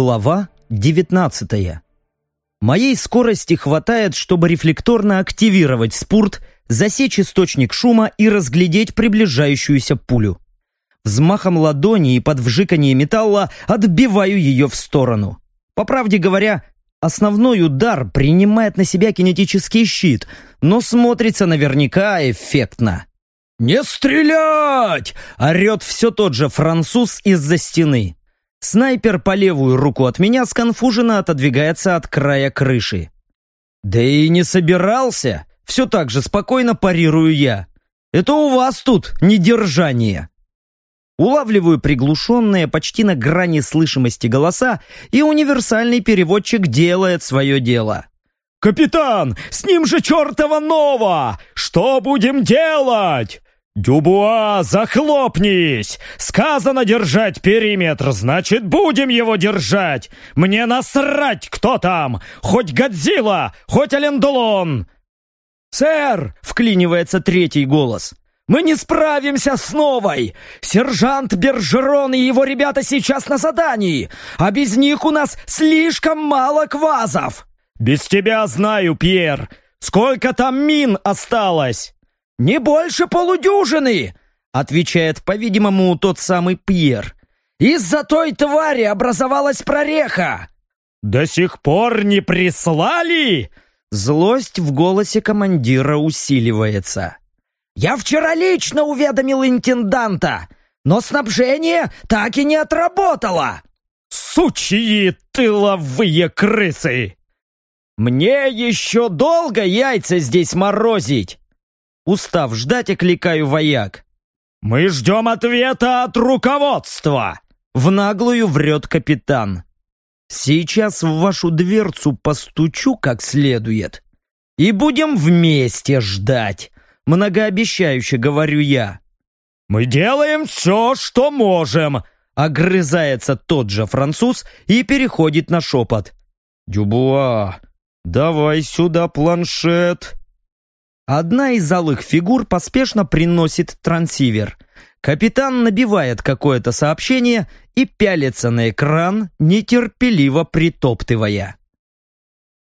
Глава 19. Моей скорости хватает, чтобы рефлекторно активировать спурт, засечь источник шума и разглядеть приближающуюся пулю. Взмахом ладони и под вжиканье металла отбиваю ее в сторону. По правде говоря, основной удар принимает на себя кинетический щит, но смотрится наверняка эффектно. «Не стрелять!» — орет все тот же француз из-за стены. Снайпер по левую руку от меня сконфуженно отодвигается от края крыши. Да и не собирался. Все так же спокойно парирую я. Это у вас тут недержание. Улавливаю приглушенные, почти на грани слышимости голоса, и универсальный переводчик делает свое дело. «Капитан, с ним же чертова нова! Что будем делать?» «Дюбуа, захлопнись! Сказано держать периметр, значит, будем его держать! Мне насрать, кто там! Хоть Годзилла, хоть Алендолон!» «Сэр!» — вклинивается третий голос. «Мы не справимся с новой! Сержант Бержерон и его ребята сейчас на задании, а без них у нас слишком мало квазов!» «Без тебя знаю, Пьер! Сколько там мин осталось?» «Не больше полудюжины!» отвечает, по-видимому, тот самый Пьер. «Из-за той твари образовалась прореха!» «До сих пор не прислали?» Злость в голосе командира усиливается. «Я вчера лично уведомил интенданта, но снабжение так и не отработало!» «Сучьи тыловые крысы!» «Мне еще долго яйца здесь морозить!» Устав ждать, окликаю вояк. «Мы ждем ответа от руководства!» В наглую врет капитан. «Сейчас в вашу дверцу постучу как следует. И будем вместе ждать!» Многообещающе говорю я. «Мы делаем все, что можем!» Огрызается тот же француз и переходит на шепот. «Дюбуа, давай сюда планшет!» Одна из залых фигур поспешно приносит трансивер. Капитан набивает какое-то сообщение и пялится на экран, нетерпеливо притоптывая.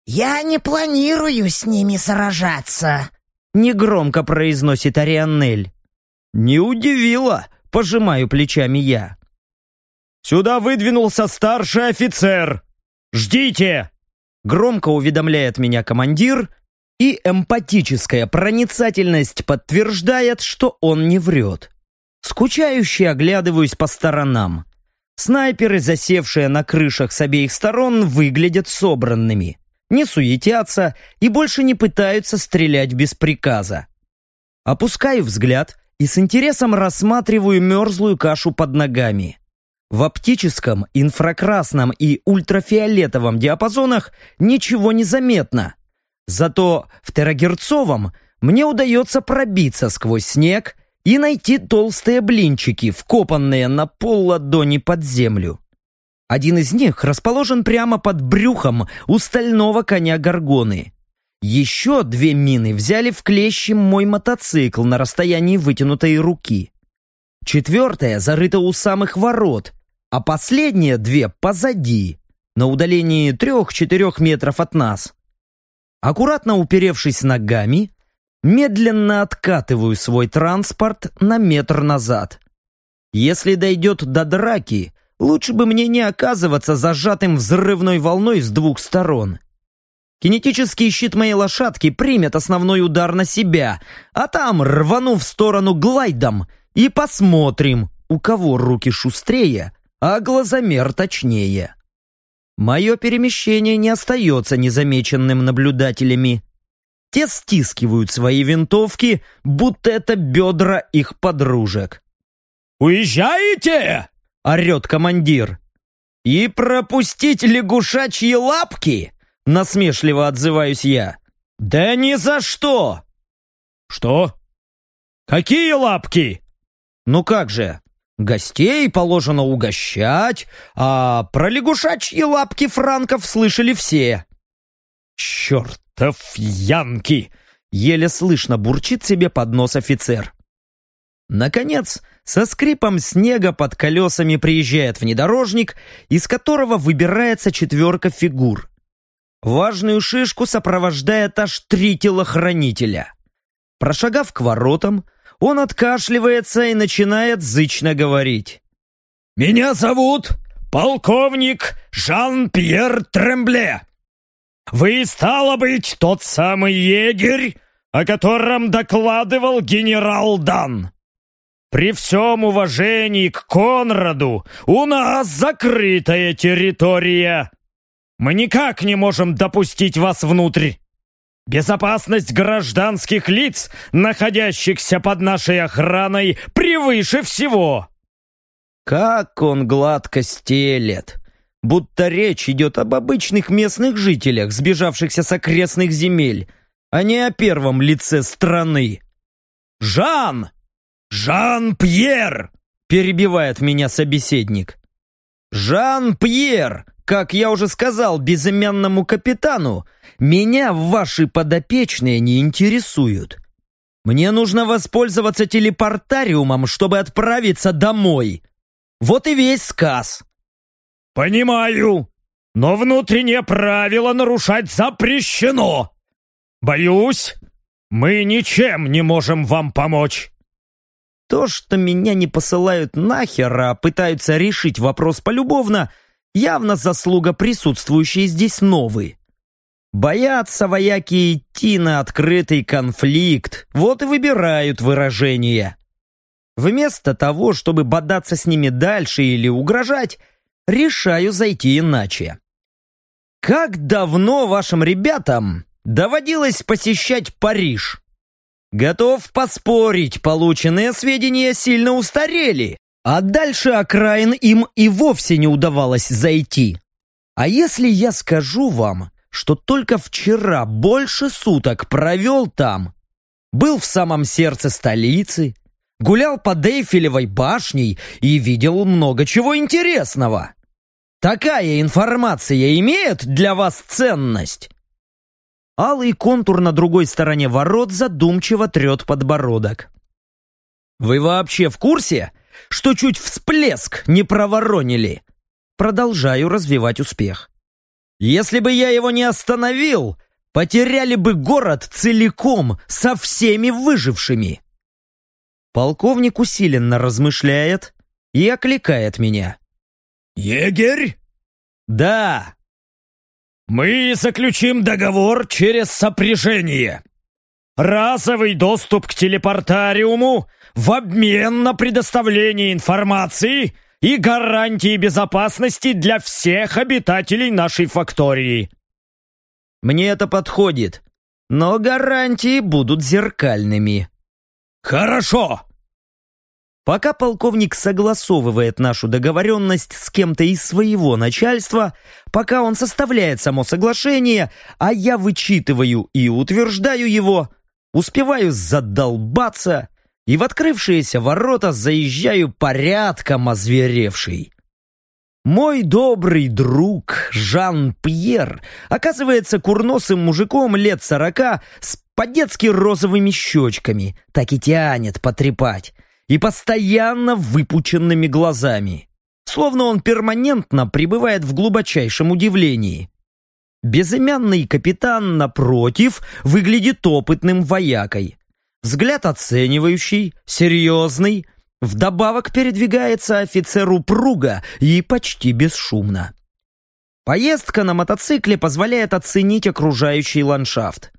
«Я не планирую с ними сражаться», — негромко произносит Арианнель. «Не удивило», — пожимаю плечами я. «Сюда выдвинулся старший офицер! Ждите!» Громко уведомляет меня командир и эмпатическая проницательность подтверждает, что он не врет. Скучающе оглядываюсь по сторонам. Снайперы, засевшие на крышах с обеих сторон, выглядят собранными. Не суетятся и больше не пытаются стрелять без приказа. Опускаю взгляд и с интересом рассматриваю мерзлую кашу под ногами. В оптическом, инфракрасном и ультрафиолетовом диапазонах ничего не заметно, Зато в терагерцовом мне удается пробиться сквозь снег и найти толстые блинчики, вкопанные на пол ладони под землю. Один из них расположен прямо под брюхом у стального коня горгоны. Еще две мины взяли в клещи мой мотоцикл на расстоянии вытянутой руки. Четвертая зарыта у самых ворот, а последние две позади, на удалении трех-четырех метров от нас. Аккуратно уперевшись ногами, медленно откатываю свой транспорт на метр назад. Если дойдет до драки, лучше бы мне не оказываться зажатым взрывной волной с двух сторон. Кинетический щит моей лошадки примет основной удар на себя, а там рвану в сторону глайдом и посмотрим, у кого руки шустрее, а глазомер точнее мое перемещение не остается незамеченным наблюдателями. Те стискивают свои винтовки, будто это бедра их подружек. «Уезжаете?» — орет командир. «И пропустить лягушачьи лапки?» — насмешливо отзываюсь я. «Да ни за что!» «Что? Какие лапки?» «Ну как же, Гостей положено угощать, а про лягушачьи лапки франков слышали все. «Чертов янки!» — еле слышно бурчит себе под нос офицер. Наконец, со скрипом снега под колесами приезжает внедорожник, из которого выбирается четверка фигур. Важную шишку сопровождает аж три телохранителя. Прошагав к воротам, он откашливается и начинает зычно говорить. «Меня зовут полковник Жан-Пьер Трембле. Вы, стало быть, тот самый егерь, о котором докладывал генерал Дан. При всем уважении к Конраду у нас закрытая территория. Мы никак не можем допустить вас внутрь. Безопасность гражданских лиц, находящихся под нашей охраной, превыше всего. Как он гладко стелет! Будто речь идет об обычных местных жителях, сбежавшихся с окрестных земель, а не о первом лице страны. «Жан! Жан-Пьер!» — перебивает меня собеседник. «Жан-Пьер, как я уже сказал безымянному капитану, меня ваши подопечные не интересуют. Мне нужно воспользоваться телепортариумом, чтобы отправиться домой. Вот и весь сказ. Понимаю, но внутреннее правило нарушать запрещено. Боюсь, мы ничем не можем вам помочь. То, что меня не посылают нахер, а пытаются решить вопрос полюбовно, явно заслуга присутствующей здесь новой. Боятся вояки идти на открытый конфликт, вот и выбирают выражения. Вместо того, чтобы бодаться с ними дальше или угрожать, решаю зайти иначе. Как давно вашим ребятам доводилось посещать Париж? Готов поспорить, полученные сведения сильно устарели, а дальше окраин им и вовсе не удавалось зайти. А если я скажу вам, что только вчера больше суток провел там, был в самом сердце столицы, гулял под Эйфелевой башней и видел много чего интересного. Такая информация имеет для вас ценность? Алый контур на другой стороне ворот задумчиво трет подбородок. Вы вообще в курсе, что чуть всплеск не проворонили? Продолжаю развивать успех. Если бы я его не остановил, потеряли бы город целиком со всеми выжившими. Полковник усиленно размышляет и окликает меня. «Егерь?» «Да!» «Мы заключим договор через сопряжение. Разовый доступ к телепортариуму в обмен на предоставление информации и гарантии безопасности для всех обитателей нашей фактории». «Мне это подходит, но гарантии будут зеркальными». «Хорошо!» Пока полковник согласовывает нашу договоренность с кем-то из своего начальства, пока он составляет само соглашение, а я вычитываю и утверждаю его, успеваю задолбаться и в открывшиеся ворота заезжаю порядком озверевший. Мой добрый друг Жан-Пьер оказывается курносым мужиком лет сорока с по-детски розовыми щечками, так и тянет потрепать, и постоянно выпученными глазами, словно он перманентно пребывает в глубочайшем удивлении. Безымянный капитан, напротив, выглядит опытным воякой. Взгляд оценивающий, серьезный, вдобавок передвигается офицер упруго и почти бесшумно. Поездка на мотоцикле позволяет оценить окружающий ландшафт.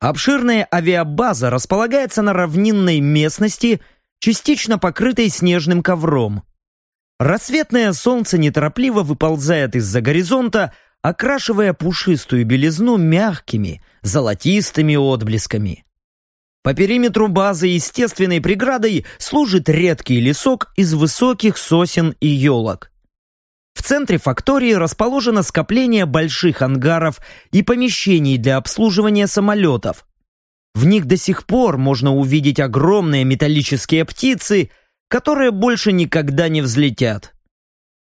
Обширная авиабаза располагается на равнинной местности, частично покрытой снежным ковром. Рассветное солнце неторопливо выползает из-за горизонта, окрашивая пушистую белизну мягкими, золотистыми отблесками. По периметру базы естественной преградой служит редкий лесок из высоких сосен и елок. В центре фактории расположено скопление больших ангаров и помещений для обслуживания самолетов. В них до сих пор можно увидеть огромные металлические птицы, которые больше никогда не взлетят.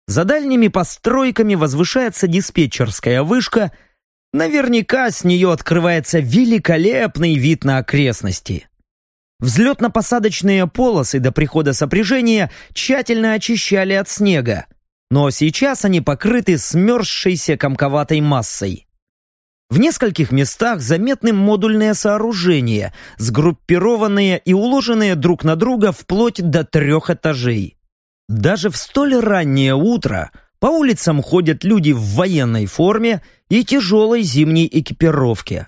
За дальними постройками возвышается диспетчерская вышка, наверняка с нее открывается великолепный вид на окрестности. Взлетно-посадочные полосы до прихода сопряжения тщательно очищали от снега, но сейчас они покрыты смерзшейся комковатой массой. В нескольких местах заметны модульные сооружения, сгруппированные и уложенные друг на друга вплоть до трех этажей. Даже в столь раннее утро по улицам ходят люди в военной форме и тяжелой зимней экипировке.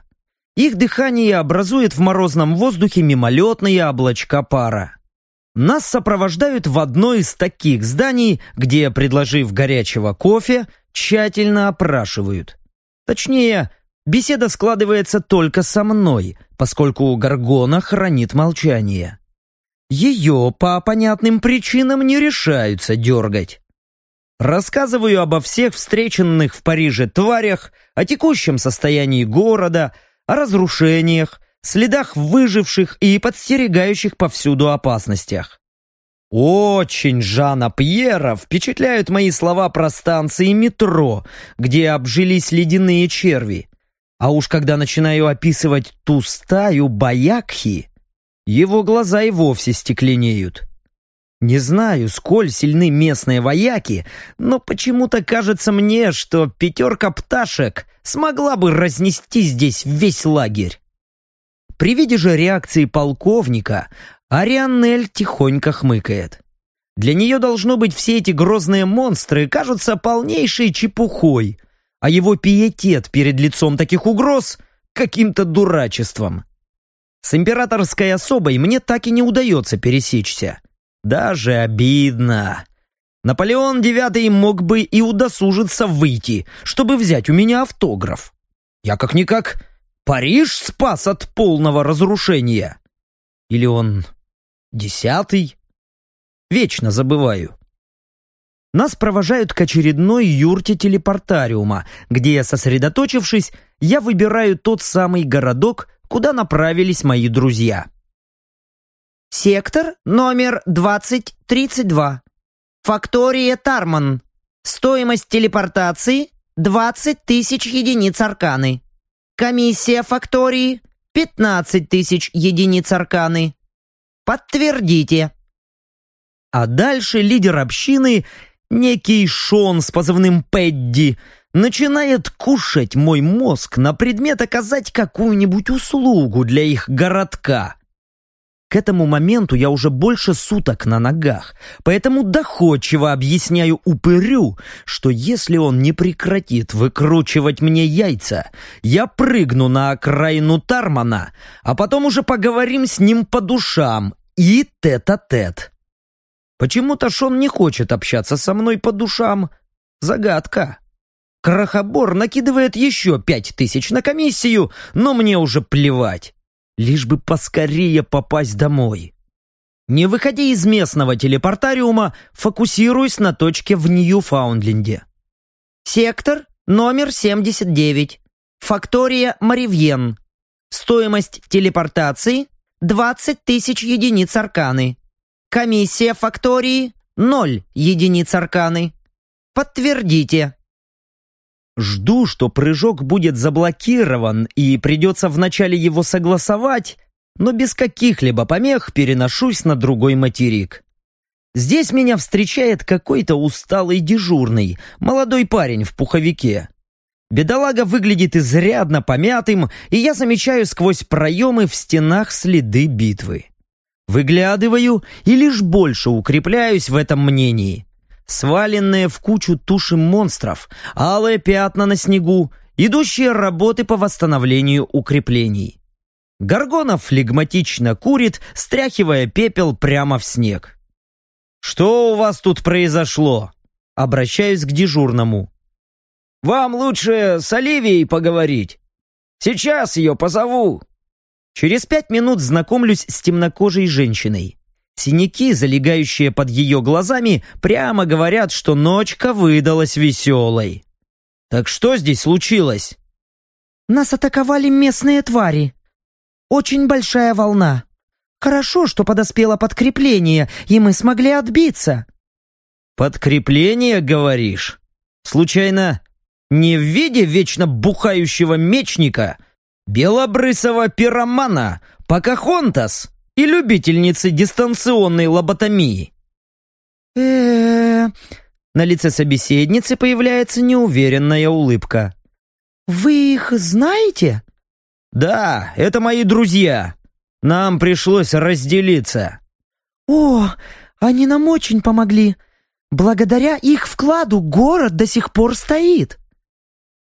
Их дыхание образует в морозном воздухе мимолетные облачка пара. Нас сопровождают в одно из таких зданий, где, предложив горячего кофе, тщательно опрашивают. Точнее, Беседа складывается только со мной, поскольку Гаргона хранит молчание. Ее по понятным причинам не решаются дергать. Рассказываю обо всех встреченных в Париже тварях, о текущем состоянии города, о разрушениях, следах выживших и подстерегающих повсюду опасностях. Очень Жана Пьера впечатляют мои слова про станции метро, где обжились ледяные черви. А уж когда начинаю описывать ту стаю Баякхи, его глаза и вовсе стекленеют. Не знаю, сколь сильны местные вояки, но почему-то кажется мне, что пятерка пташек смогла бы разнести здесь весь лагерь. При виде же реакции полковника Арианнель тихонько хмыкает. Для нее, должно быть, все эти грозные монстры кажутся полнейшей чепухой, а его пиетет перед лицом таких угроз каким-то дурачеством. С императорской особой мне так и не удается пересечься. Даже обидно. Наполеон IX мог бы и удосужиться выйти, чтобы взять у меня автограф. Я как-никак Париж спас от полного разрушения. Или он десятый? Вечно забываю. Нас провожают к очередной юрте телепортариума, где, сосредоточившись, я выбираю тот самый городок, куда направились мои друзья. Сектор номер 2032. Фактория Тарман. Стоимость телепортации 20 тысяч единиц арканы. Комиссия фактории 15 тысяч единиц арканы. Подтвердите. А дальше лидер общины некий Шон с позывным Пэдди начинает кушать мой мозг на предмет оказать какую-нибудь услугу для их городка. К этому моменту я уже больше суток на ногах, поэтому доходчиво объясняю упырю, что если он не прекратит выкручивать мне яйца, я прыгну на окраину Тармана, а потом уже поговорим с ним по душам и тет-а-тет. -тет. Почему-то Шон не хочет общаться со мной по душам. Загадка. Крохобор накидывает еще пять тысяч на комиссию, но мне уже плевать. Лишь бы поскорее попасть домой. Не выходя из местного телепортариума, фокусируюсь на точке в Ньюфаундленде. Сектор номер 79. Фактория Маривьен. Стоимость телепортации 20 тысяч единиц арканы. Комиссия фактории – ноль единиц арканы. Подтвердите. Жду, что прыжок будет заблокирован и придется вначале его согласовать, но без каких-либо помех переношусь на другой материк. Здесь меня встречает какой-то усталый дежурный, молодой парень в пуховике. Бедолага выглядит изрядно помятым, и я замечаю сквозь проемы в стенах следы битвы. Выглядываю и лишь больше укрепляюсь в этом мнении. Сваленные в кучу туши монстров, алые пятна на снегу, идущие работы по восстановлению укреплений. Горгонов флегматично курит, стряхивая пепел прямо в снег. «Что у вас тут произошло?» Обращаюсь к дежурному. «Вам лучше с Оливией поговорить. Сейчас ее позову», Через пять минут знакомлюсь с темнокожей женщиной. Синяки, залегающие под ее глазами, прямо говорят, что ночка выдалась веселой. Так что здесь случилось? Нас атаковали местные твари. Очень большая волна. Хорошо, что подоспело подкрепление, и мы смогли отбиться. Подкрепление, говоришь? Случайно, не в виде вечно бухающего мечника, белобрысого пиромана, Покахонтас и любительницы дистанционной лоботомии. э На лице собеседницы появляется неуверенная улыбка. «Вы их знаете?» «Да, это мои друзья. Нам пришлось разделиться». «О, они нам очень помогли. Благодаря их вкладу город до сих пор стоит».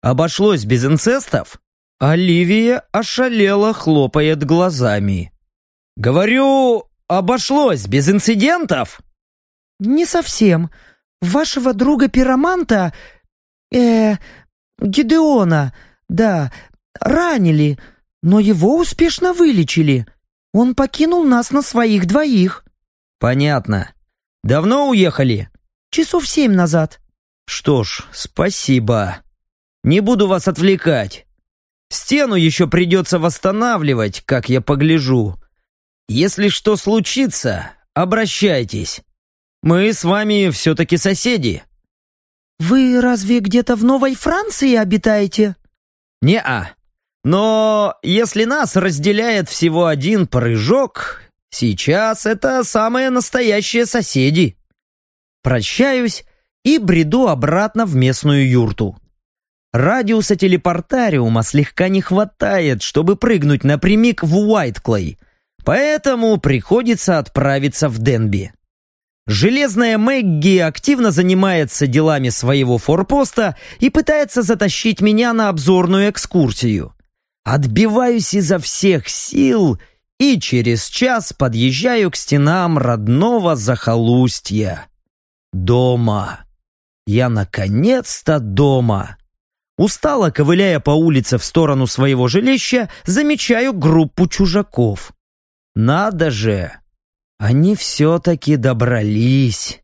Обошлось без инцестов? Оливия ошалела, хлопает глазами. «Говорю, обошлось без инцидентов?» «Не совсем. Вашего друга-пироманта, э, Гидеона, да, ранили, но его успешно вылечили. Он покинул нас на своих двоих». «Понятно. Давно уехали?» «Часов семь назад». «Что ж, спасибо. Не буду вас отвлекать. Стену еще придется восстанавливать, как я погляжу. Если что случится, обращайтесь. Мы с вами все-таки соседи». «Вы разве где-то в Новой Франции обитаете?» «Не-а. Но если нас разделяет всего один прыжок, сейчас это самые настоящие соседи». Прощаюсь и бреду обратно в местную юрту. Радиуса телепортариума слегка не хватает, чтобы прыгнуть напрямик в Уайтклей, поэтому приходится отправиться в Денби. Железная Мэгги активно занимается делами своего форпоста и пытается затащить меня на обзорную экскурсию. Отбиваюсь изо всех сил и через час подъезжаю к стенам родного захолустья. Дома. Я наконец-то дома. Устало ковыляя по улице в сторону своего жилища, замечаю группу чужаков. Надо же! Они все-таки добрались.